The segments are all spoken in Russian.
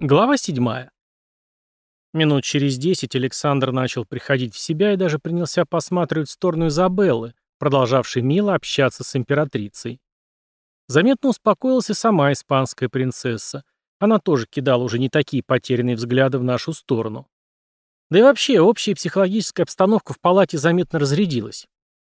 Глава 7. Минут через десять Александр начал приходить в себя и даже принялся посматривать в сторону Изабеллы, продолжавшей мило общаться с императрицей. Заметно успокоилась и сама испанская принцесса. Она тоже кидала уже не такие потерянные взгляды в нашу сторону. Да и вообще, общая психологическая обстановка в палате заметно разрядилась.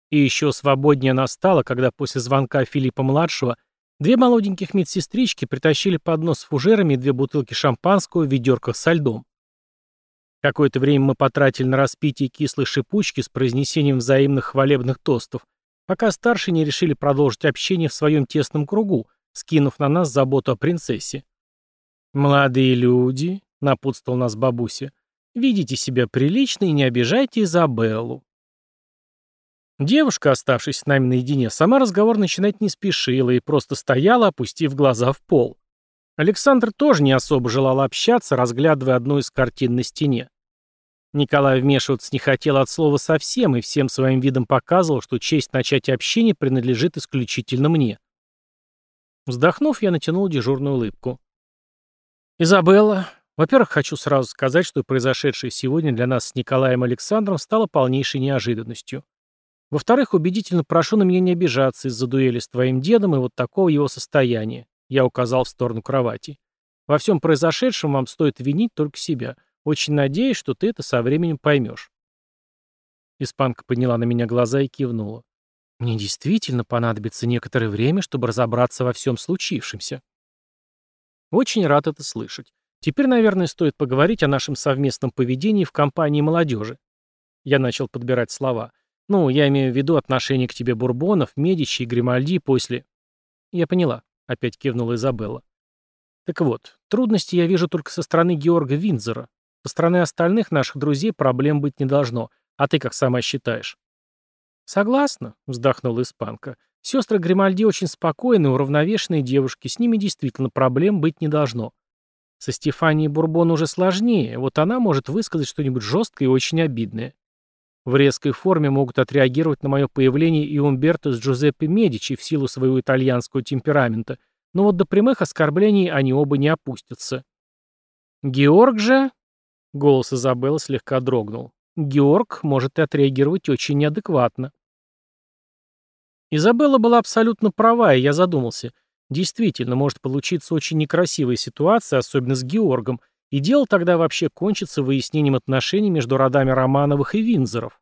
И еще свободнее она стала, когда после звонка Филиппа-младшего Две молоденьких медсестрички притащили поднос с фужерами две бутылки шампанского в ведерках со льдом. Какое-то время мы потратили на распитие кислой шипучки с произнесением взаимных хвалебных тостов, пока старшие не решили продолжить общение в своем тесном кругу, скинув на нас заботу о принцессе. «Молодые люди», — напутствовал нас бабуся, — «видите себя прилично и не обижайте Изабеллу. Девушка, оставшись с нами наедине, сама разговор начинать не спешила и просто стояла, опустив глаза в пол. Александр тоже не особо желал общаться, разглядывая одну из картин на стене. Николай вмешиваться не хотел от слова совсем и всем своим видом показывал, что честь начать общение принадлежит исключительно мне. Вздохнув, я натянул дежурную улыбку. «Изабелла, во-первых, хочу сразу сказать, что произошедшее сегодня для нас с Николаем Александром стало полнейшей неожиданностью. Во-вторых, убедительно прошу на меня не обижаться из-за дуэли с твоим дедом и вот такого его состояния. Я указал в сторону кровати. Во всем произошедшем вам стоит винить только себя. Очень надеюсь, что ты это со временем поймешь. Испанка подняла на меня глаза и кивнула. Мне действительно понадобится некоторое время, чтобы разобраться во всем случившемся. Очень рад это слышать. Теперь, наверное, стоит поговорить о нашем совместном поведении в компании молодежи. Я начал подбирать слова. Ну, я имею в виду отношение к тебе Бурбонов, Медичи и Гримальди после... Я поняла, опять кивнула Изабелла. Так вот, трудности я вижу только со стороны Георга Винзера. Со стороны остальных наших друзей проблем быть не должно. А ты как сама считаешь? Согласна, вздохнула испанка. Сестры Гримальди очень спокойные, уравновешенные девушки, с ними действительно проблем быть не должно. Со Стефанией Бурбон уже сложнее, вот она может высказать что-нибудь жесткое и очень обидное. В резкой форме могут отреагировать на мое появление и Умберто с Джузеппе Медичи в силу своего итальянского темперамента, но вот до прямых оскорблений они оба не опустятся. Георг же... Голос Изабеллы слегка дрогнул. Георг может отреагировать очень неадекватно. Изабелла была абсолютно права, и я задумался. Действительно, может получиться очень некрасивая ситуация, особенно с Георгом, и дело тогда вообще кончится выяснением отношений между родами Романовых и Винзоров.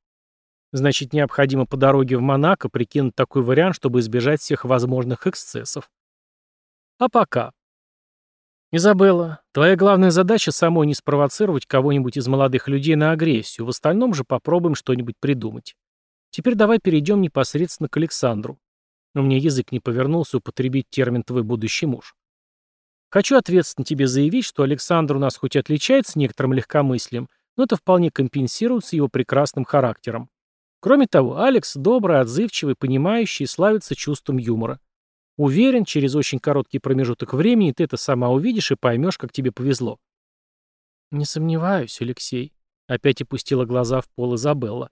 Значит, необходимо по дороге в Монако прикинуть такой вариант, чтобы избежать всех возможных эксцессов. А пока. Изабелла, твоя главная задача самой не спровоцировать кого-нибудь из молодых людей на агрессию, в остальном же попробуем что-нибудь придумать. Теперь давай перейдем непосредственно к Александру. У меня язык не повернулся употребить термин «твой будущий муж». Хочу ответственно тебе заявить, что Александр у нас хоть и отличается некоторым легкомыслием, но это вполне компенсируется его прекрасным характером. Кроме того, Алекс добрый, отзывчивый, понимающий и славится чувством юмора. Уверен, через очень короткий промежуток времени ты это сама увидишь и поймешь, как тебе повезло. Не сомневаюсь, Алексей. Опять опустила глаза в пол Изабелла.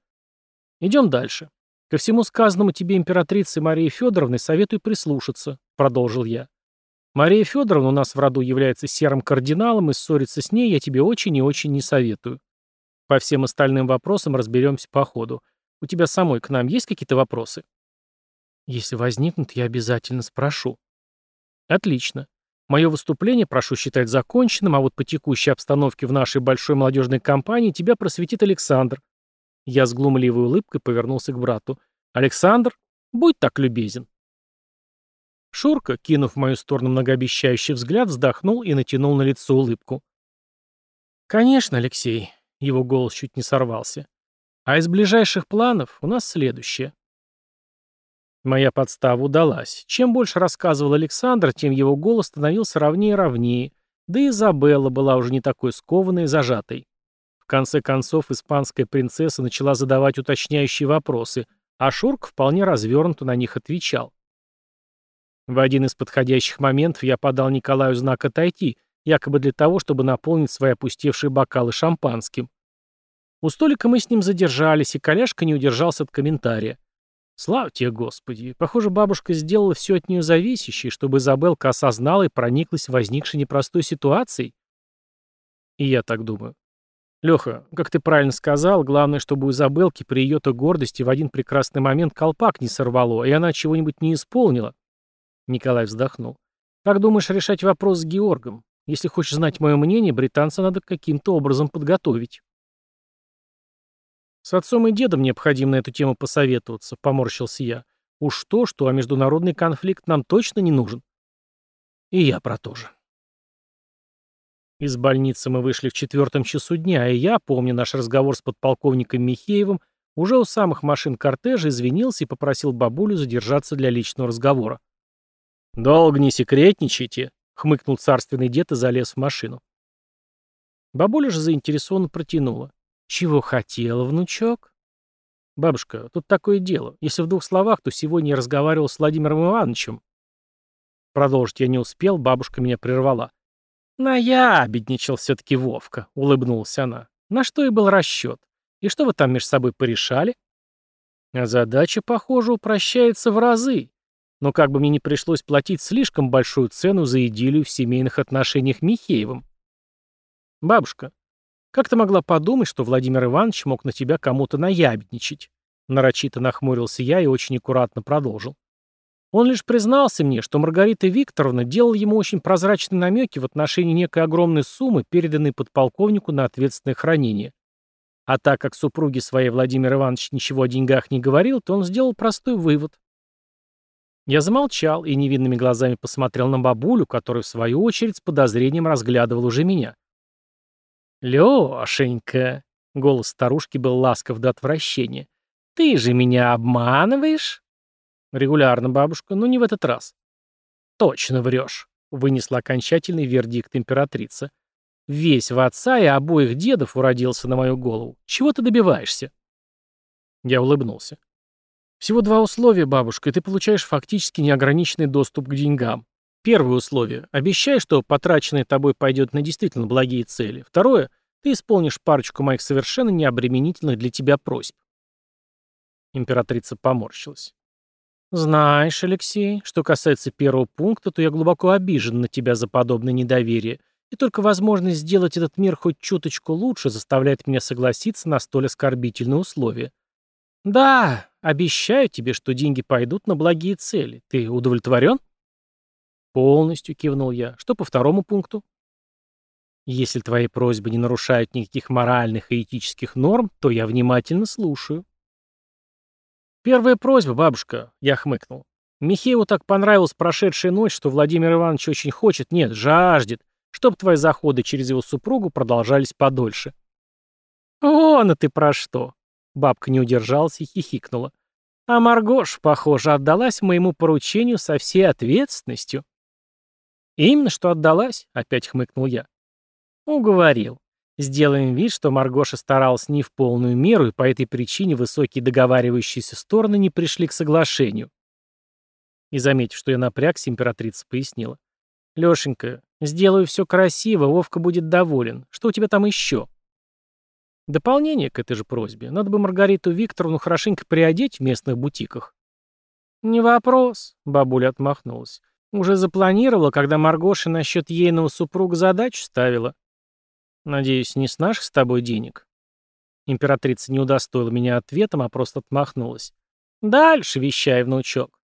Идем дальше. Ко всему сказанному тебе императрице Марии Федоровны советую прислушаться, продолжил я. Мария Федоровна у нас в роду является серым кардиналом, и ссориться с ней я тебе очень и очень не советую. По всем остальным вопросам разберемся по ходу. У тебя самой к нам есть какие-то вопросы? Если возникнут, я обязательно спрошу. Отлично. Мое выступление прошу считать законченным, а вот по текущей обстановке в нашей большой молодежной компании тебя просветит Александр. Я с глумливой улыбкой повернулся к брату. Александр, будь так любезен. Шурка, кинув в мою сторону многообещающий взгляд, вздохнул и натянул на лицо улыбку. «Конечно, Алексей», — его голос чуть не сорвался. «А из ближайших планов у нас следующее». Моя подстава удалась. Чем больше рассказывал Александр, тем его голос становился ровнее и ровнее, да и Изабелла была уже не такой скованной и зажатой. В конце концов, испанская принцесса начала задавать уточняющие вопросы, а Шурк вполне развернуто на них отвечал. В один из подходящих моментов я подал Николаю знак отойти, якобы для того, чтобы наполнить свои опустевшие бокалы шампанским. У столика мы с ним задержались, и коляшка не удержался от комментария. Слава тебе, Господи! Похоже, бабушка сделала все от нее зависящее, чтобы Изабелка осознала и прониклась возникшей непростой ситуацией. И я так думаю. Леха, как ты правильно сказал, главное, чтобы у Изабелки при ее-то гордости в один прекрасный момент колпак не сорвало, и она чего-нибудь не исполнила. Николай вздохнул. Как думаешь решать вопрос с Георгом? Если хочешь знать мое мнение, британца надо каким-то образом подготовить. С отцом и дедом необходимо на эту тему посоветоваться, поморщился я. Уж то, что, а международный конфликт нам точно не нужен. И я про то же. Из больницы мы вышли в четвертом часу дня, и я, помня наш разговор с подполковником Михеевым, уже у самых машин кортежа извинился и попросил бабулю задержаться для личного разговора. «Долго не секретничайте», — хмыкнул царственный дед и залез в машину. Бабуля же заинтересованно протянула. «Чего хотела, внучок?» «Бабушка, тут такое дело. Если в двух словах, то сегодня я разговаривал с Владимиром Ивановичем». Продолжить я не успел, бабушка меня прервала. «Наябедничал все-таки Вовка», — улыбнулась она. «На что и был расчет? И что вы там между собой порешали?» А задача, похоже, упрощается в разы. Но как бы мне не пришлось платить слишком большую цену за идиллию в семейных отношениях Михеевым. «Бабушка, как ты могла подумать, что Владимир Иванович мог на тебя кому-то наябедничать?» Нарочито нахмурился я и очень аккуратно продолжил. Он лишь признался мне, что Маргарита Викторовна делала ему очень прозрачные намеки в отношении некой огромной суммы, переданной подполковнику на ответственное хранение. А так как супруге своей Владимир Иванович ничего о деньгах не говорил, то он сделал простой вывод. Я замолчал и невинными глазами посмотрел на бабулю, которая, в свою очередь, с подозрением разглядывала уже меня. «Лешенька!» — голос старушки был ласков до отвращения. «Ты же меня обманываешь?» «Регулярно, бабушка, но не в этот раз». «Точно врешь», — вынесла окончательный вердикт императрица. «Весь в отца и обоих дедов уродился на мою голову. Чего ты добиваешься?» Я улыбнулся. «Всего два условия, бабушка, и ты получаешь фактически неограниченный доступ к деньгам. Первое условие. Обещай, что потраченное тобой пойдет на действительно благие цели. Второе. Ты исполнишь парочку моих совершенно необременительных для тебя просьб. Императрица поморщилась. «Знаешь, Алексей, что касается первого пункта, то я глубоко обижен на тебя за подобное недоверие, и только возможность сделать этот мир хоть чуточку лучше заставляет меня согласиться на столь оскорбительные условия. Да, обещаю тебе, что деньги пойдут на благие цели. Ты удовлетворен?» «Полностью», — кивнул я. «Что по второму пункту?» «Если твои просьбы не нарушают никаких моральных и этических норм, то я внимательно слушаю». «Первая просьба, бабушка», — я хмыкнул. Михееву так понравилась прошедшая ночь, что Владимир Иванович очень хочет, нет, жаждет, чтобы твои заходы через его супругу продолжались подольше. «Вон, а ты про что!» Бабка не удержалась и хихикнула. А Маргош, похоже, отдалась моему поручению со всей ответственностью. «Именно что отдалась», — опять хмыкнул я. «Уговорил. Сделаем вид, что Маргоша старалась не в полную меру, и по этой причине высокие договаривающиеся стороны не пришли к соглашению. И заметив, что я напрягся, императрица пояснила. «Лешенька, сделаю все красиво, Вовка будет доволен. Что у тебя там еще?» Дополнение к этой же просьбе. Надо бы Маргариту Викторовну хорошенько приодеть в местных бутиках. «Не вопрос», — бабуля отмахнулась. «Уже запланировала, когда Маргоша насчет ейного супруга задачу ставила. Надеюсь, не с наших с тобой денег?» Императрица не удостоила меня ответом, а просто отмахнулась. «Дальше вещай, внучок».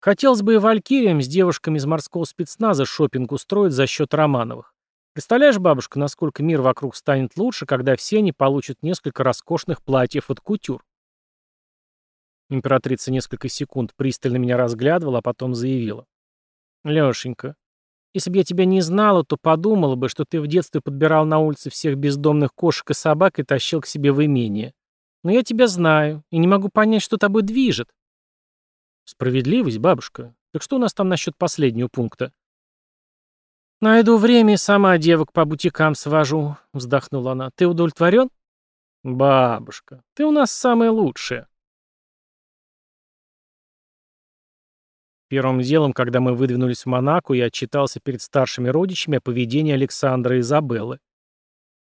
Хотелось бы и валькириям с девушками из морского спецназа шопинг устроить за счет Романовых. Представляешь, бабушка, насколько мир вокруг станет лучше, когда все они получат несколько роскошных платьев от кутюр? Императрица несколько секунд пристально меня разглядывала, а потом заявила. «Лешенька, если бы я тебя не знала, то подумала бы, что ты в детстве подбирал на улице всех бездомных кошек и собак и тащил к себе в имение. Но я тебя знаю и не могу понять, что тобой движет. Справедливость, бабушка. Так что у нас там насчет последнего пункта? Найду время и сама девок по бутикам свожу, вздохнула она. Ты удовлетворен? Бабушка, ты у нас самая лучшая. Первым делом, когда мы выдвинулись в Монако, я отчитался перед старшими родичами о поведении Александра и Изабеллы.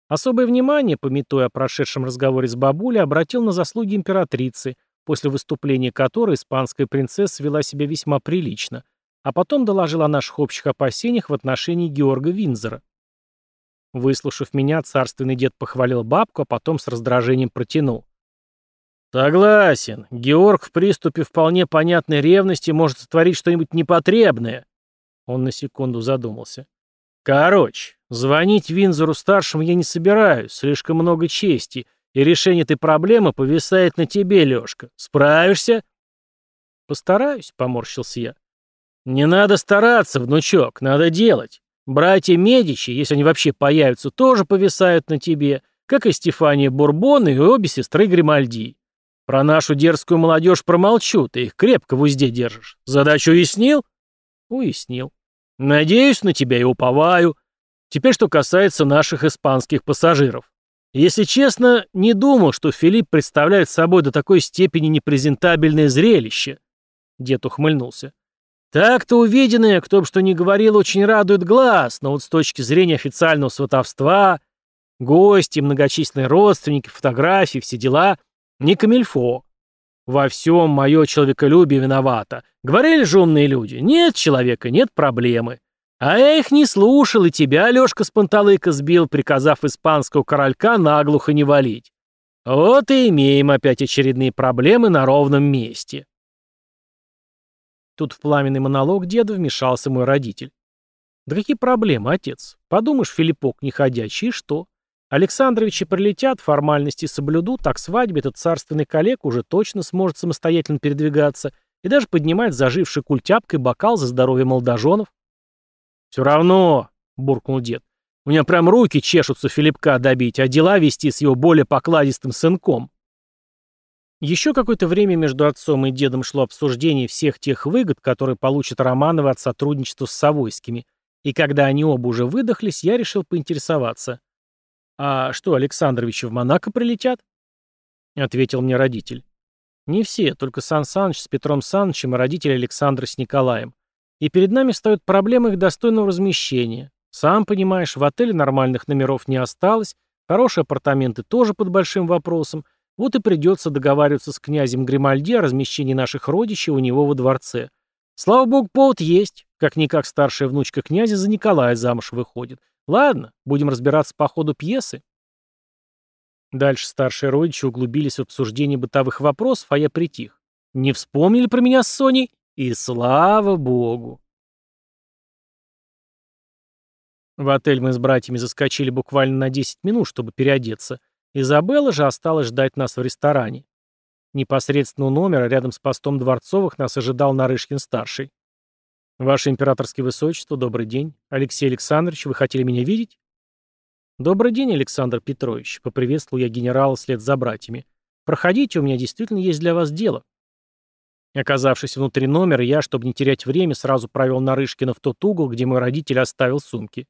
Особое внимание, пометуя о прошедшем разговоре с бабулей, обратил на заслуги императрицы, после выступления которой испанская принцесса вела себя весьма прилично, а потом доложил о наших общих опасениях в отношении Георга Винзера. Выслушав меня, царственный дед похвалил бабку, а потом с раздражением протянул. «Согласен. Георг в приступе вполне понятной ревности может сотворить что-нибудь непотребное». Он на секунду задумался. «Короче, звонить Винзору-старшему я не собираюсь, слишком много чести, и решение этой проблемы повисает на тебе, Лёшка. Справишься?» «Постараюсь», — поморщился я. «Не надо стараться, внучок, надо делать. Братья Медичи, если они вообще появятся, тоже повисают на тебе, как и Стефания Бурбон и обе сестры Гримальди. Про нашу дерзкую молодежь промолчу, ты их крепко в узде держишь. Задачу уяснил? Уяснил. Надеюсь на тебя и уповаю. Теперь что касается наших испанских пассажиров. Если честно, не думал, что Филипп представляет собой до такой степени непрезентабельное зрелище. Дед ухмыльнулся. Так-то увиденное, кто бы что ни говорил, очень радует глаз, но вот с точки зрения официального сватовства, гости, многочисленные родственники, фотографии, все дела — не камильфо. Во всем мое человеколюбие виновато. Говорили же умные люди, нет человека, нет проблемы. А я их не слушал, и тебя, Лёшка, с панталыка сбил, приказав испанского королька наглухо не валить. Вот и имеем опять очередные проблемы на ровном месте. Тут в пламенный монолог деда вмешался мой родитель. Да какие проблемы, отец? Подумаешь, Филиппок неходячий, и что? Александровичи прилетят, формальности соблюдут, так свадьбе этот царственный коллег уже точно сможет самостоятельно передвигаться и даже поднимать заживший культяпкой бокал за здоровье молодоженов. «Все равно», — буркнул дед, — «у меня прям руки чешутся Филипка добить, а дела вести с его более покладистым сынком». Еще какое-то время между отцом и дедом шло обсуждение всех тех выгод, которые получат Романовы от сотрудничества с Савойскими, и когда они оба уже выдохлись, я решил поинтересоваться — «А что, Александровичи в Монако прилетят?» — ответил мне родитель. «Не все, только Сан Саныч с Петром Санычем и родители Александра с Николаем. И перед нами встают проблемы их достойного размещения. Сам понимаешь, в отеле нормальных номеров не осталось, хорошие апартаменты тоже под большим вопросом, вот и придется договариваться с князем Гримальди о размещении наших родичей у него во дворце. Слава богу, повод есть. Как-никак старшая внучка князя за Николая замуж выходит. Ладно, будем разбираться по ходу пьесы. Дальше старшие родичи углубились в обсуждение бытовых вопросов, а я притих. Не вспомнили про меня с Соней? И слава богу. В отель мы с братьями заскочили буквально на 10 минут, чтобы переодеться. Изабелла же осталась ждать нас в ресторане. Непосредственно у номера, рядом с постом Дворцовых, нас ожидал Нарышкин-старший. «Ваше императорское высочество, добрый день. Алексей Александрович, вы хотели меня видеть?» «Добрый день, Александр Петрович», — поприветствовал я генерала вслед за братьями. «Проходите, у меня действительно есть для вас дело». Оказавшись внутри номера, я, чтобы не терять время, сразу провел Нарышкина в тот угол, где мой родитель оставил сумки.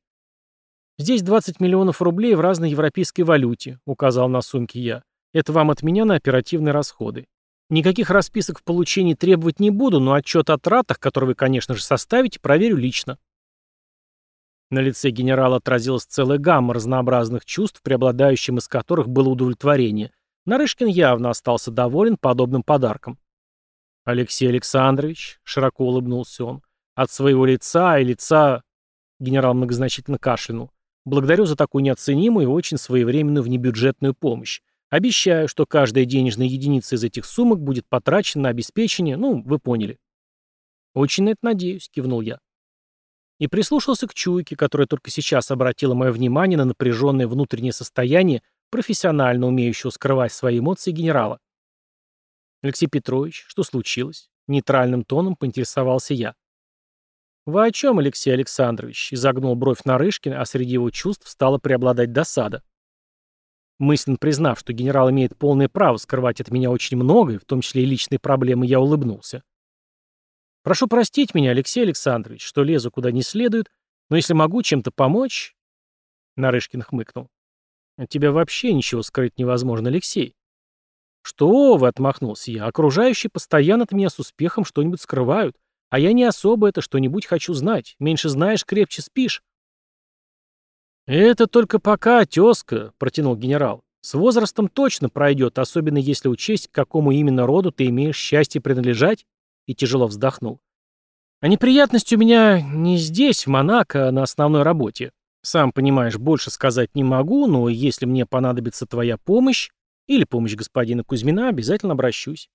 «Здесь 20 миллионов рублей в разной европейской валюте», — указал на сумки я. «Это вам от меня на оперативные расходы. Никаких расписок в получении требовать не буду, но отчет о тратах, который вы, конечно же, составите, проверю лично. На лице генерала отразилась целая гамма разнообразных чувств, преобладающим из которых было удовлетворение. Нарышкин явно остался доволен подобным подарком. «Алексей Александрович», — широко улыбнулся он, — «от своего лица и лица...» Генерал многозначительно кашлянул. «Благодарю за такую неоценимую и очень своевременную внебюджетную помощь. Обещаю, что каждая денежная единица из этих сумок будет потрачена на обеспечение, ну, вы поняли. Очень на это надеюсь, кивнул я. И прислушался к чуйке, которая только сейчас обратила мое внимание на напряженное внутреннее состояние профессионально умеющего скрывать свои эмоции генерала. Алексей Петрович, что случилось? Нейтральным тоном поинтересовался я. «Вы о чем, Алексей Александрович?» — изогнул бровь Нарышкин, а среди его чувств стала преобладать досада. Мысленно признав, что генерал имеет полное право скрывать от меня очень многое, в том числе и личные проблемы, я улыбнулся. «Прошу простить меня, Алексей Александрович, что лезу куда не следует, но если могу чем-то помочь...» Нарышкин хмыкнул. «От тебя вообще ничего скрыть невозможно, Алексей». «Что вы?» — отмахнулся я. «Окружающие постоянно от меня с успехом что-нибудь скрывают, а я не особо это что-нибудь хочу знать. Меньше знаешь, крепче спишь». «Это только пока, тезка», — протянул генерал. «С возрастом точно пройдет, особенно если учесть, к какому именно роду ты имеешь счастье принадлежать», — и тяжело вздохнул. «А неприятность у меня не здесь, в Монако, а на основной работе. Сам понимаешь, больше сказать не могу, но если мне понадобится твоя помощь или помощь господина Кузьмина, обязательно обращусь.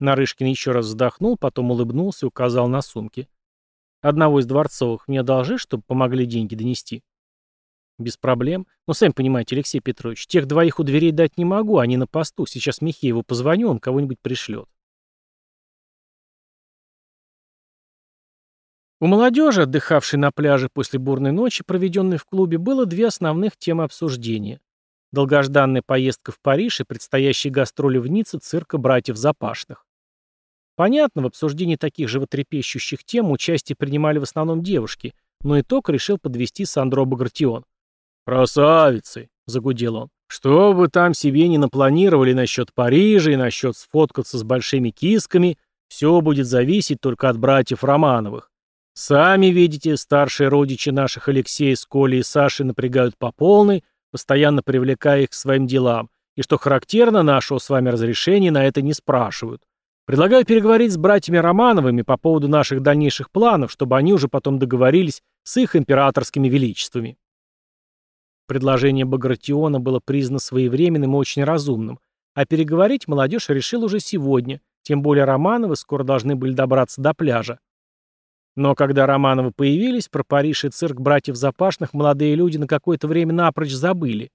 Нарышкин еще раз вздохнул, потом улыбнулся и указал на сумки. Одного из дворцовых мне одолжишь, чтобы помогли деньги донести? Без проблем. Но сами понимаете, Алексей Петрович, тех двоих у дверей дать не могу, они на посту. Сейчас Михееву позвоню, он кого-нибудь пришлет. У молодежи, отдыхавшей на пляже после бурной ночи, проведенной в клубе, было две основных темы обсуждения. Долгожданная поездка в Париж и предстоящие гастроли в Ницце цирка братьев Запашных. Понятно, в обсуждении таких животрепещущих тем участие принимали в основном девушки, но итог решил подвести Сандро Багратион. «Красавицы!» — загудел он. «Что вы там себе не напланировали насчет Парижа и насчет сфоткаться с большими кисками, все будет зависеть только от братьев Романовых. Сами видите, старшие родичи наших Алексея с Колей и Сашей напрягают по полной, постоянно привлекая их к своим делам, и что характерно, нашего с вами разрешения на это не спрашивают. Предлагаю переговорить с братьями Романовыми по поводу наших дальнейших планов, чтобы они уже потом договорились с их императорскими величествами. Предложение Багратиона было признано своевременным и очень разумным, а переговорить молодежь решила уже сегодня, тем более Романовы скоро должны были добраться до пляжа. Но когда Романовы появились, про Париж и цирк братьев Запашных молодые люди на какое-то время напрочь забыли.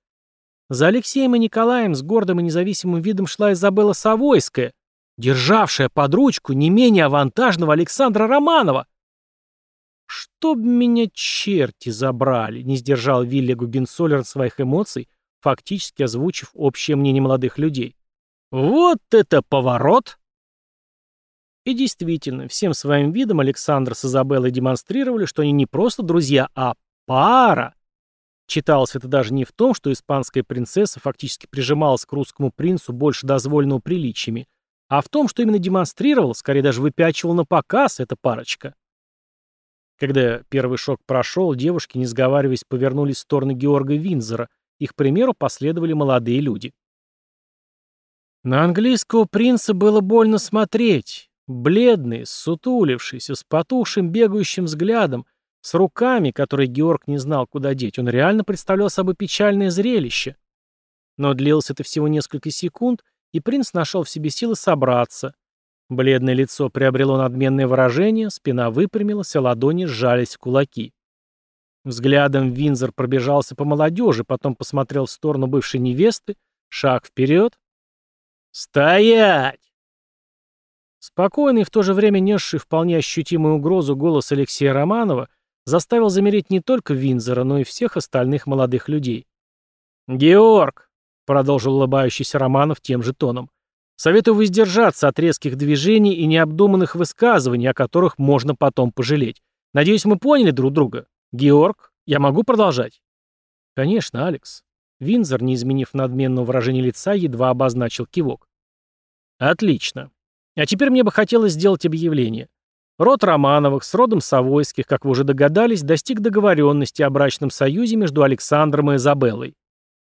За Алексеем и Николаем с гордым и независимым видом шла Изабелла Савойская, державшая под ручку не менее авантажного Александра Романова. «Чтоб меня черти забрали», — не сдержал Вилли Гугенсолер своих эмоций, фактически озвучив общее мнение молодых людей. «Вот это поворот!» И действительно, всем своим видом Александр с Изабеллой демонстрировали, что они не просто друзья, а пара. Читалось это даже не в том, что испанская принцесса фактически прижималась к русскому принцу больше дозволенного приличиями, а в том, что именно демонстрировал, скорее даже выпячивал на показ эта парочка. Когда первый шок прошел, девушки, не сговариваясь, повернулись в сторону Георга Винзера. Их примеру последовали молодые люди. На английского принца было больно смотреть. Бледный, сутулившийся, с потухшим бегающим взглядом, с руками, которые Георг не знал, куда деть, он реально представлял собой печальное зрелище. Но длилось это всего несколько секунд, и принц нашел в себе силы собраться. Бледное лицо приобрело надменное выражение, спина выпрямилась, а ладони сжались в кулаки. Взглядом Винзор пробежался по молодежи, потом посмотрел в сторону бывшей невесты, шаг вперед. «Стоять!» Спокойный в то же время несший вполне ощутимую угрозу голос Алексея Романова заставил замереть не только Винзора, но и всех остальных молодых людей. «Георг!» — продолжил улыбающийся Романов тем же тоном. «Советую воздержаться от резких движений и необдуманных высказываний, о которых можно потом пожалеть. Надеюсь, мы поняли друг друга. Георг, я могу продолжать?» «Конечно, Алекс». Винзор, не изменив надменного выражения лица, едва обозначил кивок. «Отлично. А теперь мне бы хотелось сделать объявление. Род Романовых с родом Савойских, как вы уже догадались, достиг договоренности о брачном союзе между Александром и Изабеллой.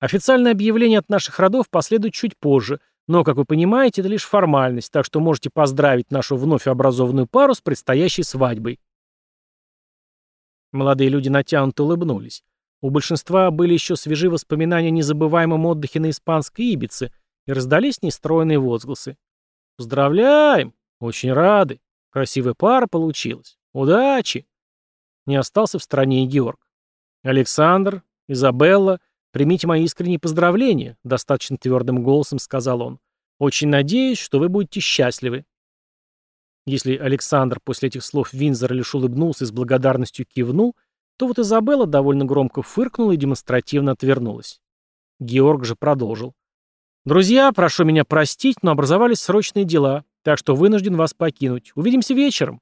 Официальное объявление от наших родов последует чуть позже, но, как вы понимаете, это лишь формальность, так что можете поздравить нашу вновь образованную пару с предстоящей свадьбой. Молодые люди натянуто улыбнулись. У большинства были еще свежи воспоминания о незабываемом отдыхе на испанской Ибице, и раздались нестроенные возгласы. Поздравляем! Очень рады. Красивая пара получилась. Удачи! Не остался в стране и Георг. Александр, Изабелла, примите мои искренние поздравления, достаточно твердым голосом сказал он. Очень надеюсь, что вы будете счастливы. Если Александр после этих слов Винзора лишь улыбнулся и с благодарностью кивнул, то вот Изабелла довольно громко фыркнула и демонстративно отвернулась. Георг же продолжил. «Друзья, прошу меня простить, но образовались срочные дела, так что вынужден вас покинуть. Увидимся вечером».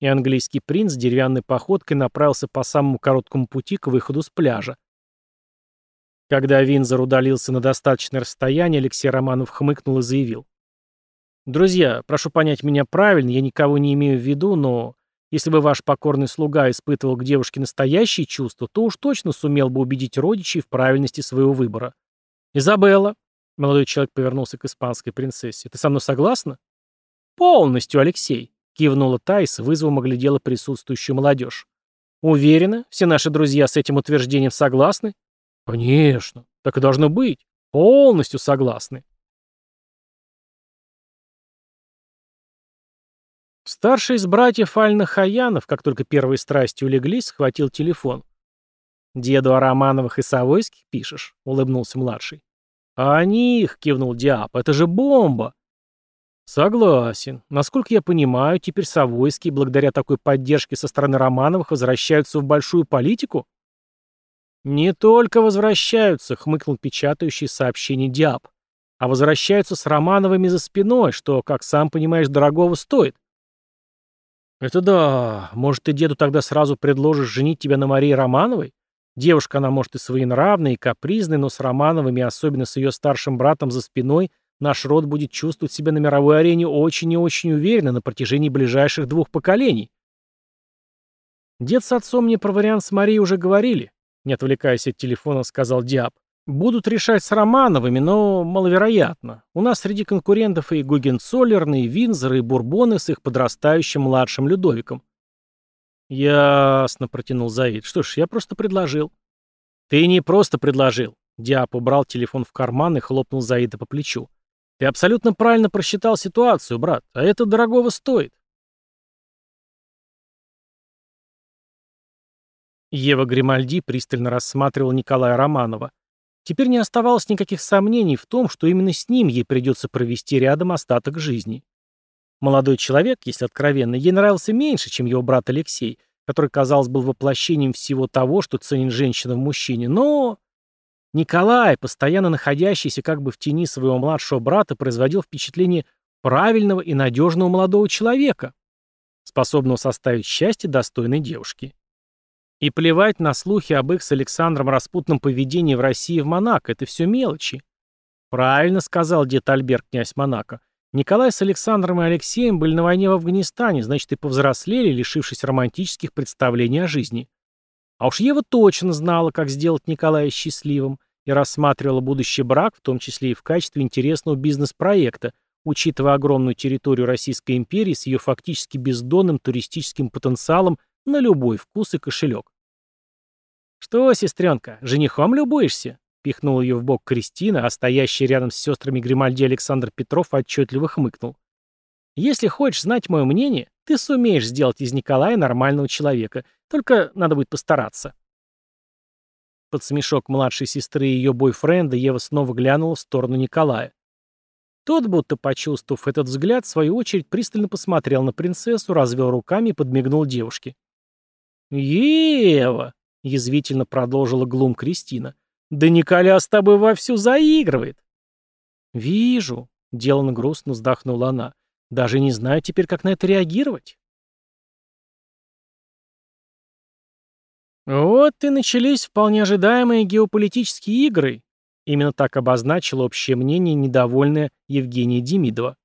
И английский принц деревянной походкой направился по самому короткому пути к выходу с пляжа. Когда Винзор удалился на достаточное расстояние, Алексей Романов хмыкнул и заявил. «Друзья, прошу понять меня правильно, я никого не имею в виду, но если бы ваш покорный слуга испытывал к девушке настоящие чувства, то уж точно сумел бы убедить родичей в правильности своего выбора. Изабелла, Молодой человек повернулся к испанской принцессе. «Ты со мной согласна?» «Полностью, Алексей», — кивнула та и с вызовом оглядела присутствующую молодежь. Уверена, все наши друзья с этим утверждением согласны? Конечно, так и должно быть. Полностью согласны. Старший из братьев Альна-Хаянов, как только первые страсти улеглись, схватил телефон. «Деду о Романовых и Савойских пишешь?» — улыбнулся младший. «А о них!» — кивнул Диап. «Это же бомба!» «Согласен. Насколько я понимаю, теперь Савойские, благодаря такой поддержке со стороны Романовых, возвращаются в большую политику?» «Не только возвращаются», — хмыкнул печатающий сообщение Диап, «а возвращаются с Романовыми за спиной, что, как сам понимаешь, дорогого стоит. «Это да. Может, ты деду тогда сразу предложишь женить тебя на Марии Романовой? Девушка она, может, и своенравная, и капризная, но с Романовыми, особенно с ее старшим братом за спиной, наш род будет чувствовать себя на мировой арене очень и очень уверенно на протяжении ближайших двух поколений». «Дед с отцом мне про вариант с Марией уже говорили», — не отвлекаясь от телефона, сказал Диаб. Будут решать с Романовыми, но маловероятно. У нас среди конкурентов и Гугенцоллерны, и Винзоры, и Бурбоны с их подрастающим младшим Людовиком. Ясно, протянул Заид. Что ж, я просто предложил. Ты не просто предложил. Диап убрал телефон в карман и хлопнул Заида по плечу. Ты абсолютно правильно просчитал ситуацию, брат, а это дорогого стоит. Ева Гримальди пристально рассматривал Николая Романова. Теперь не оставалось никаких сомнений в том, что именно с ним ей придется провести рядом остаток жизни. Молодой человек, если откровенно, ей нравился меньше, чем его брат Алексей, который, казалось, был воплощением всего того, что ценит женщина в мужчине, но... Николай, постоянно находящийся как бы в тени своего младшего брата, производил впечатление правильного и надежного молодого человека, способного составить счастье достойной девушки. И плевать на слухи об их с Александром распутном поведении в России и в Монако, это все мелочи. Правильно сказал дед Альберт, князь Монако. Николай с Александром и Алексеем были на войне в Афганистане, значит и повзрослели, лишившись романтических представлений о жизни. А уж Ева точно знала, как сделать Николая счастливым, и рассматривала будущий брак, в том числе и в качестве интересного бизнес-проекта, учитывая огромную территорию Российской империи с ее фактически бездонным туристическим потенциалом на любой вкус и кошелек. «Что, сестренка, женихом любуешься?» Пихнул ее в бок Кристина, а стоящий рядом с сестрами Гримальди Александр Петров отчетливо хмыкнул. «Если хочешь знать мое мнение, ты сумеешь сделать из Николая нормального человека, только надо будет постараться». Под смешок младшей сестры и ее бойфренда Ева снова глянула в сторону Николая. Тот, будто почувствовав этот взгляд, в свою очередь пристально посмотрел на принцессу, развел руками и подмигнул девушке. «Ева!» — язвительно продолжила глум Кристина. «Да Николя с тобой вовсю заигрывает!» «Вижу», — деланно грустно вздохнула она. «Даже не знаю теперь, как на это реагировать». Вот и начались вполне ожидаемые геополитические игры. Именно так обозначило общее мнение недовольная Евгения Демидова.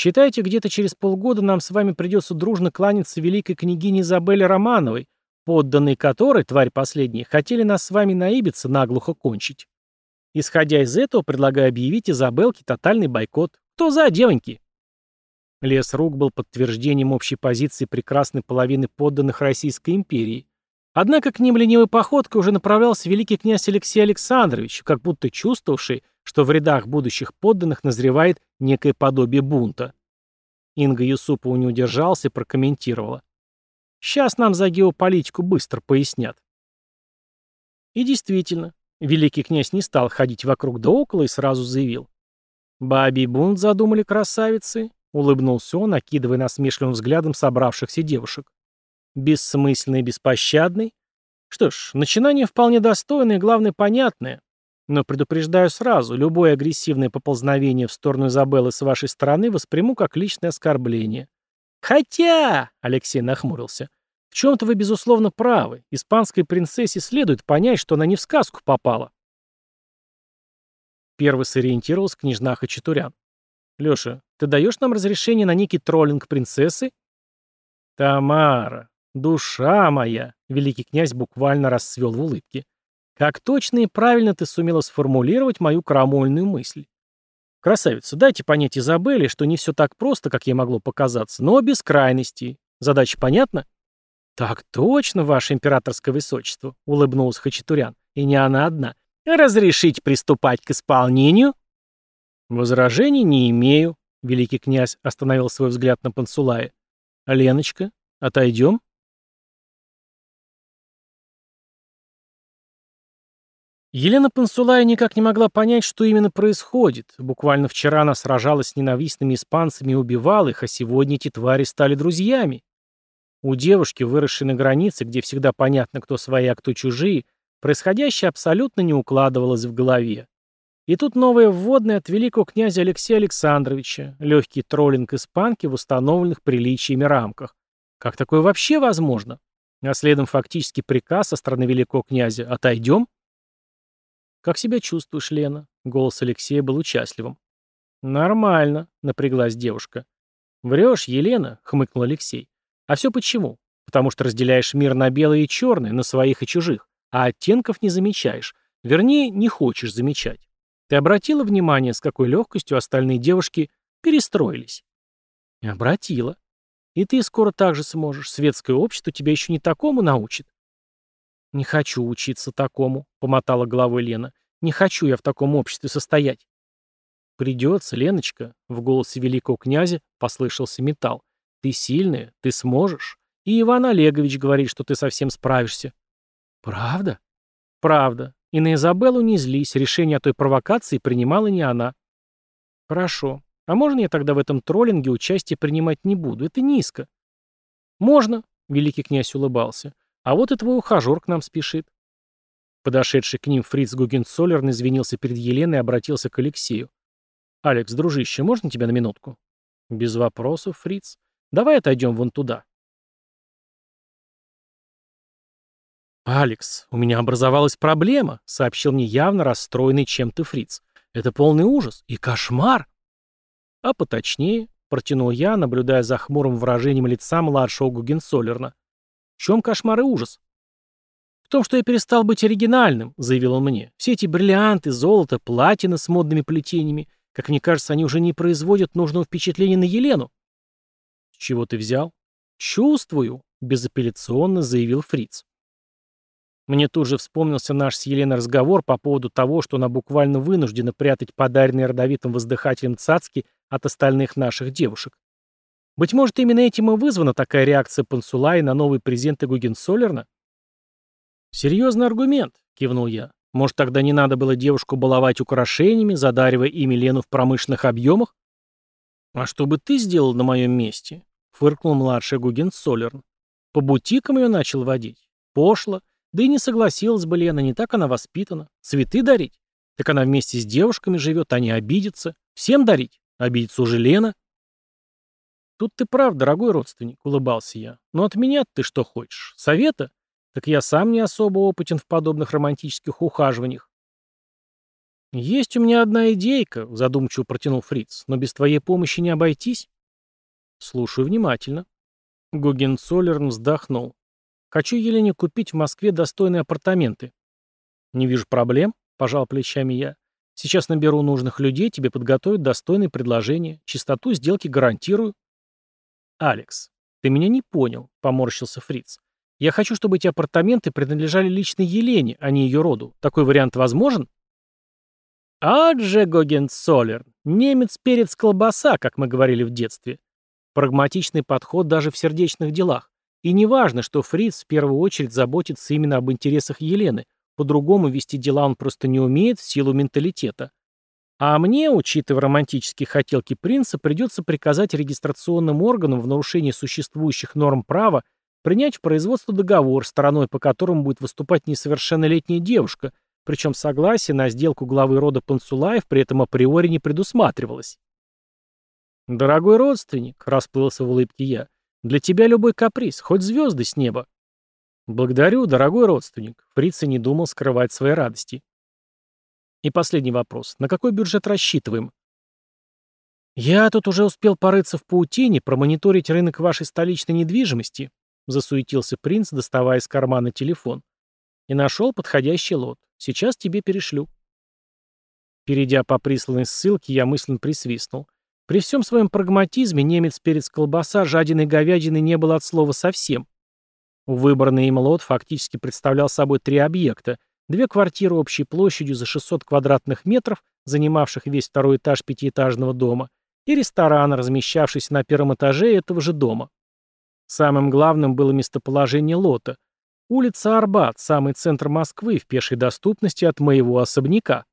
Считайте, где-то через полгода нам с вами придется дружно кланяться великой княгине Изабелле Романовой, подданные которой, тварь последние, хотели нас с вами наибиться наглухо кончить. Исходя из этого, предлагаю объявить Изабелке тотальный бойкот. Кто за, девоньки? Лес рук был подтверждением общей позиции прекрасной половины подданных Российской империи. Однако к ним ленивой походкой уже направлялся великий князь Алексей Александрович, как будто чувствовавший, что в рядах будущих подданных назревает некое подобие бунта. Инга Юсупова не удержался и прокомментировала. «Сейчас нам за геополитику быстро пояснят». И действительно, великий князь не стал ходить вокруг да около и сразу заявил. «Бабий бунт задумали красавицы», — улыбнулся он, окидывая насмешливым взглядом собравшихся девушек. «Бессмысленный и беспощадный? Что ж, начинание вполне достойное и, главное, понятное. Но предупреждаю сразу, любое агрессивное поползновение в сторону Изабеллы с вашей стороны восприму как личное оскорбление. Хотя, Алексей нахмурился, в чем-то вы, безусловно, правы. Испанской принцессе следует понять, что она не в сказку попала. Первый сориентировался княжна Хачатурян. «Леша, ты даешь нам разрешение на некий троллинг принцессы?» «Тамара, душа моя!» — великий князь буквально расцвел в улыбке. Как точно и правильно ты сумела сформулировать мою крамольную мысль. Красавица, дайте понять Изабелле, что не все так просто, как ей могло показаться, но без крайностей. Задача понятна? «Так точно, ваше императорское высочество», — улыбнулся Хачатурян. «И не она одна. Разрешить приступать к исполнению?» «Возражений не имею», — великий князь остановил свой взгляд на Пансулае. «Леночка, отойдем?» Елена Пансулая никак не могла понять, что именно происходит. Буквально вчера она сражалась с ненавистными испанцами и убивала их, а сегодня эти твари стали друзьями. У девушки, выросшей на границе, где всегда понятно, кто свои, а кто чужие, происходящее абсолютно не укладывалось в голове. И тут новое вводное от великого князя Алексея Александровича, легкий троллинг испанки в установленных приличиями рамках. Как такое вообще возможно? А следом фактически приказ со стороны великого князя «Отойдем?» «Как себя чувствуешь, Лена?» Голос Алексея был участливым. «Нормально», — напряглась девушка. «Врешь, Елена», — хмыкнул Алексей. «А все почему? Потому что разделяешь мир на белые и черные, на своих и чужих, а оттенков не замечаешь. Вернее, не хочешь замечать. Ты обратила внимание, с какой легкостью остальные девушки перестроились?» «Обратила. И ты скоро так же сможешь. Светское общество тебя еще не такому научит». «Не хочу учиться такому», — помотала головой Лена. «Не хочу я в таком обществе состоять». «Придется, Леночка», — в голосе великого князя послышался металл. «Ты сильная, ты сможешь. И Иван Олегович говорит, что ты совсем справишься». «Правда?» «Правда. И на Изабеллу не злись, решение о той провокации принимала не она». «Хорошо. А можно я тогда в этом троллинге участие принимать не буду? Это низко». «Можно», — великий князь улыбался. А вот и твой ухажер к нам спешит. Подошедший к ним Фриц Гугенцоллерн извинился перед Еленой и обратился к Алексею. «Алекс, дружище, можно тебя на минутку?» «Без вопросов, Фриц. Давай отойдем вон туда». «Алекс, у меня образовалась проблема», — сообщил мне явно расстроенный чем-то Фриц. «Это полный ужас и кошмар». «А поточнее», — протянул я, наблюдая за хмурым выражением лица младшего Гугенцоллерна. В чем кошмар и ужас? В том, что я перестал быть оригинальным, заявил он мне. Все эти бриллианты, золото, платина с модными плетениями, как мне кажется, они уже не производят нужного впечатления на Елену. С чего ты взял? Чувствую, безапелляционно заявил Фриц. Мне тут же вспомнился наш с Еленой разговор по поводу того, что она буквально вынуждена прятать подаренные родовитым воздыхателем цацки от остальных наших девушек. Быть может, именно этим и вызвана такая реакция Пансулай на новые презенты Гугенсолерна? «Серьезный аргумент», — кивнул я. «Может, тогда не надо было девушку баловать украшениями, задаривая ими Лену в промышленных объемах?» «А что бы ты сделал на моем месте?» — фыркнул младший Гугенсолерн. «По бутикам ее начал водить. Пошло. Да и не согласилась бы Лена, не так она воспитана. Цветы дарить? Так она вместе с девушками живет, они обидятся. Всем дарить? Обидится уже Лена». «Тут ты прав, дорогой родственник», — улыбался я. «Но от меня ты что хочешь? Совета? Так я сам не особо опытен в подобных романтических ухаживаниях». «Есть у меня одна идейка», — задумчиво протянул Фриц, «но без твоей помощи не обойтись». «Слушаю внимательно». Гогенцоллерн вздохнул. «Хочу Елене купить в Москве достойные апартаменты». «Не вижу проблем», — пожал плечами я. «Сейчас наберу нужных людей, тебе подготовят достойные предложения. Чистоту сделки гарантирую». «Алекс, ты меня не понял», — поморщился Фриц. «Я хочу, чтобы эти апартаменты принадлежали лично Елене, а не ее роду. Такой вариант возможен?» «Адже Гогенцоллер, немец-перец-колбаса, как мы говорили в детстве. Прагматичный подход даже в сердечных делах. И не важно, что Фриц в первую очередь заботится именно об интересах Елены. По-другому вести дела он просто не умеет в силу менталитета. А мне, учитывая романтические хотелки принца, придется приказать регистрационным органам в нарушении существующих норм права принять в производство договор, стороной по которому будет выступать несовершеннолетняя девушка, причем согласие на сделку главы рода Пансулаев при этом априори не предусматривалось. «Дорогой родственник», — расплылся в улыбке я, — «для тебя любой каприз, хоть звезды с неба». «Благодарю, дорогой родственник», — Фрица не думал скрывать свои радости. И последний вопрос. На какой бюджет рассчитываем? Я тут уже успел порыться в паутине, промониторить рынок вашей столичной недвижимости, засуетился принц, доставая из кармана телефон. И нашел подходящий лот. Сейчас тебе перешлю. Перейдя по присланной ссылке, я мысленно присвистнул. При всем своем прагматизме немец перец колбаса жадиной говядины не было от слова совсем. Выбранный им лот фактически представлял собой три объекта. Две квартиры общей площадью за 600 квадратных метров, занимавших весь второй этаж пятиэтажного дома, и ресторан, размещавшийся на первом этаже этого же дома. Самым главным было местоположение лота. Улица Арбат, самый центр Москвы, в пешей доступности от моего особняка.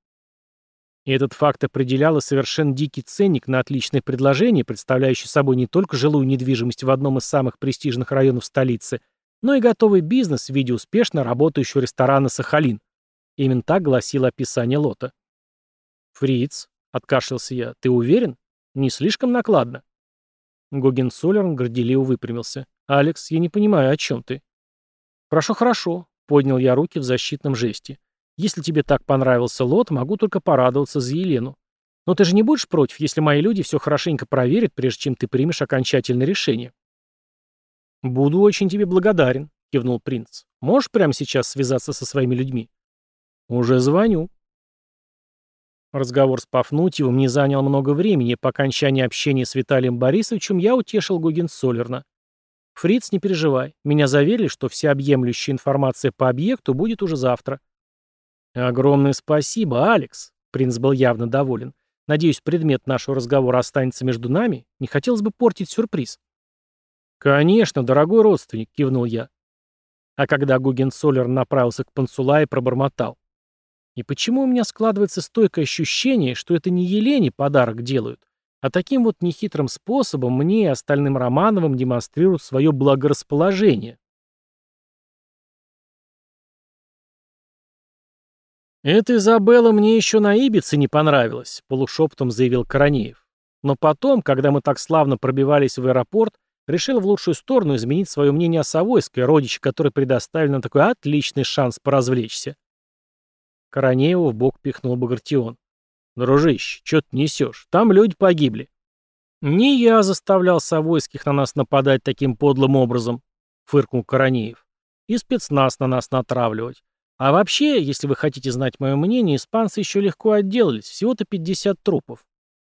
И этот факт определял совершенно дикий ценник на отличное предложение, представляющее собой не только жилую недвижимость в одном из самых престижных районов столицы, но и готовый бизнес в виде успешно работающего ресторана «Сахалин». Именно так гласило описание лота. «Фриц», — откашлялся я, — «ты уверен? Не слишком накладно?» Гогенцоллерн горделиво выпрямился. «Алекс, я не понимаю, о чем ты?» «Хорошо, хорошо», — поднял я руки в защитном жесте. Если тебе так понравился лот, могу только порадоваться за Елену. Но ты же не будешь против, если мои люди все хорошенько проверят, прежде чем ты примешь окончательное решение?» «Буду очень тебе благодарен», — кивнул принц. «Можешь прямо сейчас связаться со своими людьми?» «Уже звоню». Разговор с Пафнутьевым не занял много времени, и по окончании общения с Виталием Борисовичем я утешил Гогенцоллерна. «Фриц, не переживай. Меня заверили, что всеобъемлющая информация по объекту будет уже завтра. «Огромное спасибо, Алекс!» Принц был явно доволен. «Надеюсь, предмет нашего разговора останется между нами? Не хотелось бы портить сюрприз». «Конечно, дорогой родственник», — кивнул я. А когда Гугенцоллер направился к Пансулае, пробормотал. «И почему у меня складывается стойкое ощущение, что это не Елене подарок делают, а таким вот нехитрым способом мне и остальным Романовым демонстрируют свое благорасположение?» «Эта Изабелла мне еще на Ибице не понравилась», — полушепотом заявил Коронеев. «Но потом, когда мы так славно пробивались в аэропорт, решил в лучшую сторону изменить свое мнение о Савойской, родиче которой нам такой отличный шанс поразвлечься». Коронееву в бок пихнул Багратион. «Дружище, что ты несешь? Там люди погибли». «Не я заставлял Савойских на нас нападать таким подлым образом», — фыркнул Коронеев. «И спецназ на нас натравливать. А вообще, если вы хотите знать мое мнение, испанцы еще легко отделались, всего-то 50 трупов.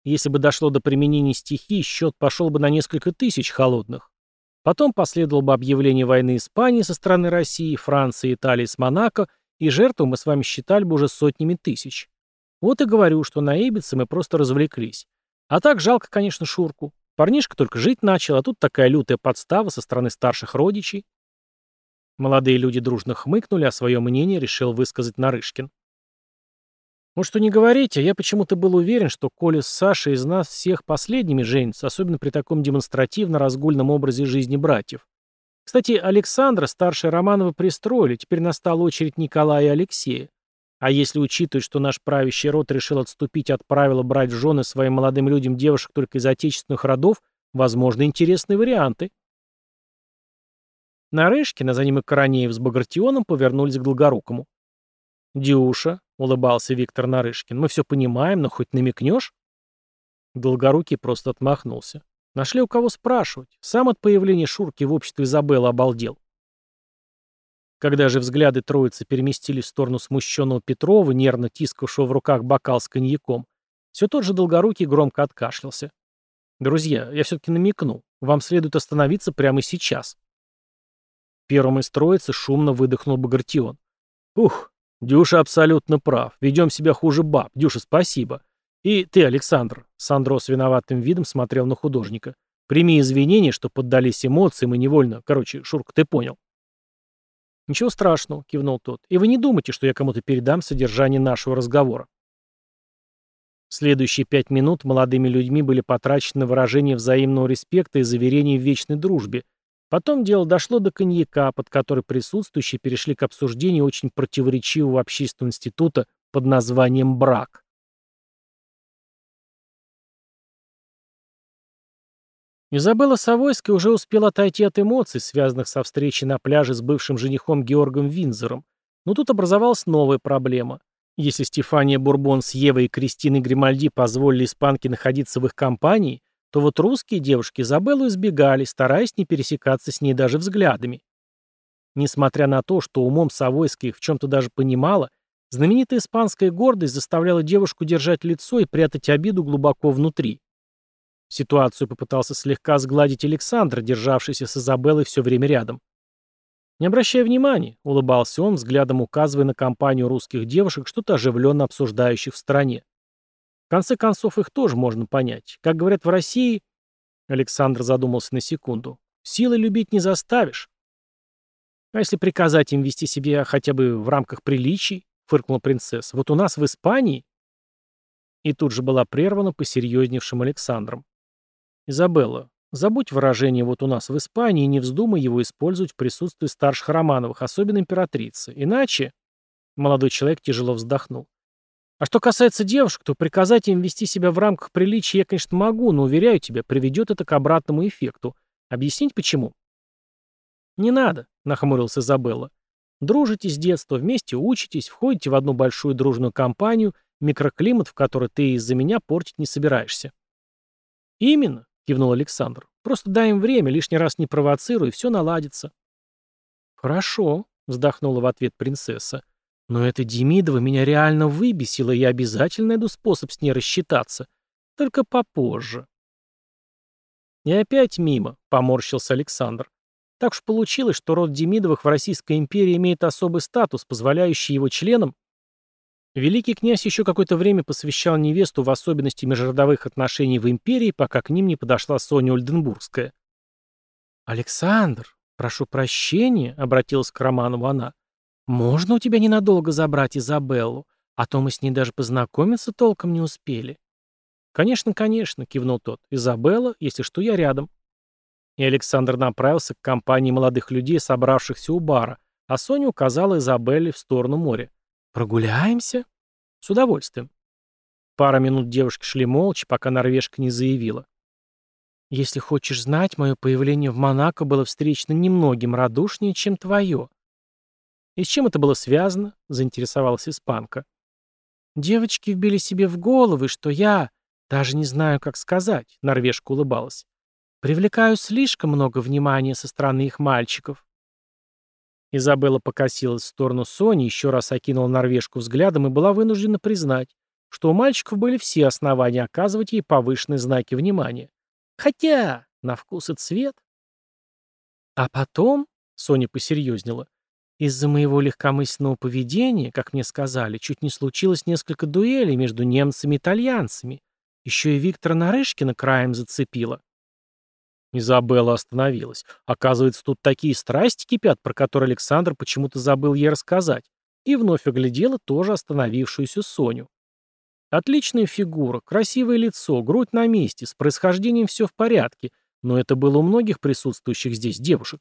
Если бы дошло до применения стихий, счет пошел бы на несколько тысяч холодных. Потом последовало бы объявление войны Испании со стороны России, Франции, Италии с Монако, и жертву мы с вами считали бы уже сотнями тысяч. Вот и говорю, что на Эйбице мы просто развлеклись. А так жалко, конечно, Шурку. Парнишка только жить начал, а тут такая лютая подстава со стороны старших родичей. Молодые люди дружно хмыкнули, а свое мнение решил высказать Нарышкин. Ну что не говорите, я почему-то был уверен, что Коля с Сашей из нас всех последними женится, особенно при таком демонстративно-разгульном образе жизни братьев. Кстати, Александра, старшая Романова, пристроили, теперь настала очередь Николая и Алексея. А если учитывать, что наш правящий род решил отступить от правила брать в жены своим молодым людям девушек только из отечественных родов, возможны интересные варианты. Нарышкин, а за ним и Коронеев с Багратионом повернулись к Долгорукому. «Дюша», — улыбался Виктор Нарышкин, — «мы все понимаем, но хоть намекнешь?» Долгорукий просто отмахнулся. Нашли у кого спрашивать. Сам от появления Шурки в обществе Изабеллы обалдел. Когда же взгляды троицы переместились в сторону смущенного Петрова, нервно тискавшего в руках бокал с коньяком, все тот же Долгорукий громко откашлялся. «Друзья, я все-таки намекну. Вам следует остановиться прямо сейчас». Первым из троицы шумно выдохнул Багратион. «Ух, Дюша абсолютно прав. Ведем себя хуже баб. Дюша, спасибо. И ты, Александр». Сандро с виноватым видом смотрел на художника. «Прими извинения, что поддались эмоциям и невольно... Короче, Шурка, ты понял». «Ничего страшного», — кивнул тот. «И вы не думайте, что я кому-то передам содержание нашего разговора». Следующие пять минут молодыми людьми были потрачены на выражение взаимного респекта и заверения в вечной дружбе, Потом дело дошло до коньяка, под который присутствующие перешли к обсуждению очень противоречивого общественного института под названием «брак». Изабелла Савойская уже успела отойти от эмоций, связанных со встречей на пляже с бывшим женихом Георгом Винзором. Но тут образовалась новая проблема. Если Стефания Бурбон с Евой и Кристиной Гримальди позволили испанке находиться в их компании, то вот русские девушки Изабеллу избегали, стараясь не пересекаться с ней даже взглядами. Несмотря на то, что умом Савойская их в чем-то даже понимала, знаменитая испанская гордость заставляла девушку держать лицо и прятать обиду глубоко внутри. Ситуацию попытался слегка сгладить Александр, державшийся с Изабеллой все время рядом. «Не обращай внимания», — улыбался он, взглядом указывая на компанию русских девушек, что-то оживленно обсуждающих в стране. В конце концов, их тоже можно понять. Как говорят в России... Александр задумался на секунду. Силой любить не заставишь. А если приказать им вести себя хотя бы в рамках приличий, фыркнула принцесса, вот у нас в Испании... И тут же была прервана посерьезневшим Александром. «Изабелла, забудь выражение «вот у нас в Испании» и не вздумай его использовать в присутствии старших Романовых, особенно императрицы. Иначе...» Молодой человек тяжело вздохнул. А что касается девушек, то приказать им вести себя в рамках приличия я, конечно, могу, но, уверяю тебя, приведет это к обратному эффекту. Объяснить почему? «Не надо», — нахмурился Изабелла. «Дружите с детства, вместе учитесь, входите в одну большую дружную компанию, микроклимат, в который ты из-за меня портить не собираешься». «Именно», — кивнул Александр. «Просто дай им время, лишний раз не провоцируй, все наладится». «Хорошо», — вздохнула в ответ принцесса. Но эта Демидова меня реально выбесила, и я обязательно найду способ с ней рассчитаться. Только попозже. И опять мимо, поморщился Александр. Так уж получилось, что род Демидовых в Российской империи имеет особый статус, позволяющий его членам... Великий князь еще какое-то время посвящал невесту в особенности межродовых отношений в империи, пока к ним не подошла Соня Ольденбургская. «Александр, прошу прощения», — обратилась к Романову она, «Можно у тебя ненадолго забрать Изабеллу? А то мы с ней даже познакомиться толком не успели». «Конечно, конечно», — кивнул тот. «Изабелла, если что, я рядом». И Александр направился к компании молодых людей, собравшихся у бара, а Соня указала Изабелле в сторону моря. «Прогуляемся?» «С удовольствием». Пара минут девушки шли молча, пока норвежка не заявила. «Если хочешь знать, мое появление в Монако было встречено немногим радушнее, чем твое. «И с чем это было связано?» — заинтересовалась испанка. «Девочки вбили себе в головы, что я, даже не знаю, как сказать», — норвежка улыбалась, «привлекаю слишком много внимания со стороны их мальчиков». Изабелла покосилась в сторону Сони, еще раз окинула норвежку взглядом и была вынуждена признать, что у мальчиков были все основания оказывать ей повышенные знаки внимания. Хотя, на вкус и цвет. А потом, Соня посерьезнела, из-за моего легкомысленного поведения, как мне сказали, чуть не случилось несколько дуэлей между немцами и итальянцами. Еще и Виктора Нарышкина краем зацепило. Изабелла остановилась. Оказывается, тут такие страсти кипят, про которые Александр почему-то забыл ей рассказать. И вновь оглядела тоже остановившуюся Соню. Отличная фигура, красивое лицо, грудь на месте, с происхождением все в порядке, но это было у многих присутствующих здесь девушек.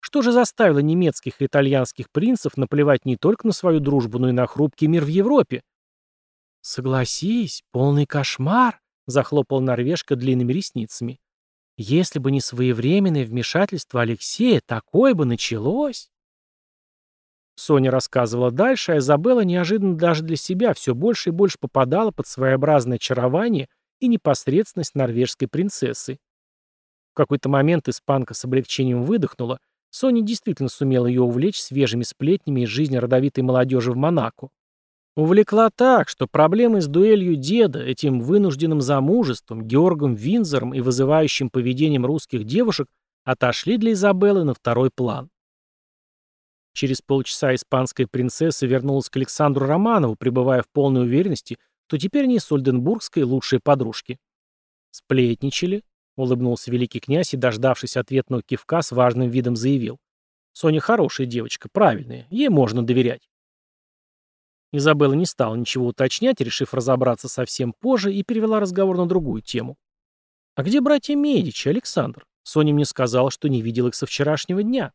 Что же заставило немецких и итальянских принцев наплевать не только на свою дружбу, но и на хрупкий мир в Европе? «Согласись, полный кошмар», — захлопал норвежка длинными ресницами. «Если бы не своевременное вмешательство Алексея, такое бы началось». Соня рассказывала дальше, а Изабелла неожиданно даже для себя все больше и больше попадала под своеобразное очарование и непосредственность норвежской принцессы. В какой-то момент испанка с облегчением выдохнула, Соня действительно сумела ее увлечь свежими сплетнями из жизни родовитой молодежи в Монако. Увлекла так, что проблемы с дуэлью деда, этим вынужденным замужеством, Георгом Винзором и вызывающим поведением русских девушек отошли для Изабеллы на второй план. Через полчаса испанская принцесса вернулась к Александру Романову, пребывая в полной уверенности, что теперь они с Ольденбургской лучшие подружки. Сплетничали, Улыбнулся великий князь и, дождавшись ответного кивка, с важным видом заявил. «Соня хорошая девочка, правильная, ей можно доверять». Изабелла не стала ничего уточнять, решив разобраться совсем позже, и перевела разговор на другую тему. «А где братья Медичи, Александр? Соня мне сказала, что не видел их со вчерашнего дня».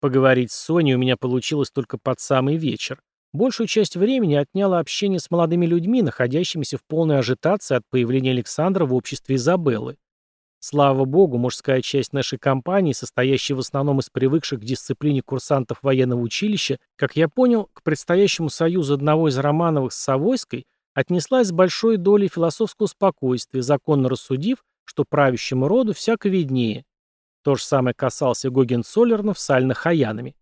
Поговорить с Соней у меня получилось только под самый вечер. Большую часть времени отняло общение с молодыми людьми, находящимися в полной ажитации от появления Александра в обществе Изабеллы. Слава богу, мужская часть нашей компании, состоящая в основном из привыкших к дисциплине курсантов военного училища, как я понял, к предстоящему союзу одного из Романовых с Савойской, отнеслась с большой долей философского спокойствия, законно рассудив, что правящему роду всяко виднее. То же самое касался Гогенцоллернов с Альнахаянами.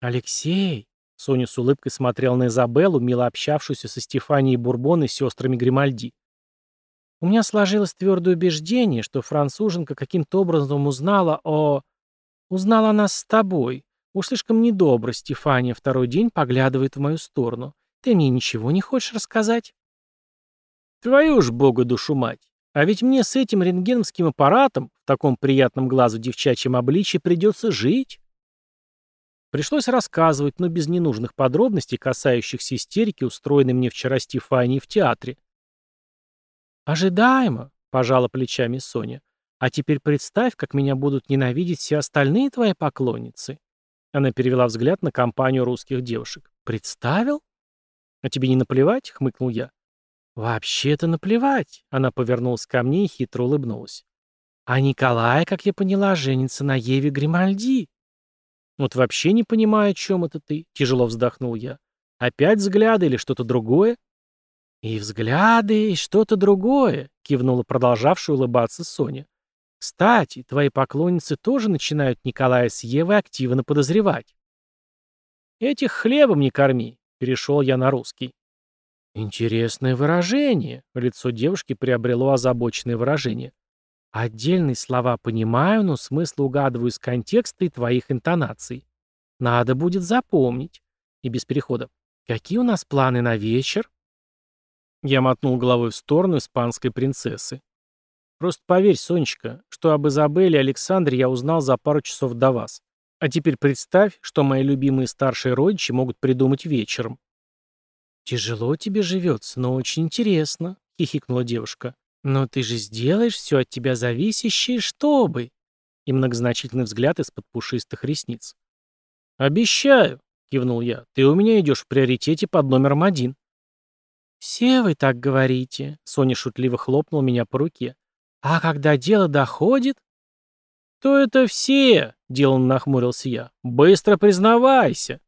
«Алексей!» Соня с улыбкой смотрела на Изабеллу, мило общавшуюся со Стефанией Бурбон и сестрами Гримальди. У меня сложилось твердое убеждение, что француженка каким-то образом узнала о... Узнала нас с тобой. Уж слишком недобро Стефания второй день поглядывает в мою сторону. Ты мне ничего не хочешь рассказать? Твою ж бога душу мать. А ведь мне с этим рентгеновским аппаратом в таком приятном глазу девчачьем обличье придется жить. Пришлось рассказывать, но без ненужных подробностей, касающихся истерики, устроенной мне вчера Стефанией в театре. «Ожидаемо», — пожала плечами Соня. «А теперь представь, как меня будут ненавидеть все остальные твои поклонницы». Она перевела взгляд на компанию русских девушек. «Представил?» «А тебе не наплевать?» — хмыкнул я. «Вообще-то наплевать», — она повернулась ко мне и хитро улыбнулась. «А Николай, как я поняла, женится на Еве Гримальди». «Вот вообще не понимаю, о чем это ты», — тяжело вздохнул я. «Опять взгляды или что-то другое?» «И взгляды, и что-то другое», — кивнула продолжавшая улыбаться Соня. «Кстати, твои поклонницы тоже начинают Николая с Евой активно подозревать». «Этих хлебом не корми», — перешел я на русский. «Интересное выражение», — лицо девушки приобрело озабоченное выражение. «Отдельные слова понимаю, но смысл угадываю из контекста и твоих интонаций. Надо будет запомнить». И без перехода. «Какие у нас планы на вечер?» Я мотнул головой в сторону испанской принцессы. Просто поверь, Сонечка, что об Изабелле и Александре я узнал за пару часов до вас. А теперь представь, что мои любимые старшие родичи могут придумать вечером. «Тяжело тебе живется, но очень интересно», — хихикнула девушка. «Но ты же сделаешь все от тебя зависящее, чтобы...» И многозначительный взгляд из-под пушистых ресниц. «Обещаю», — кивнул я, — «ты у меня идешь в приоритете под номером один». «Все вы так говорите», — Соня шутливо хлопнула меня по руке. «А когда дело доходит...» «То это все», — деланно нахмурился я. «Быстро признавайся».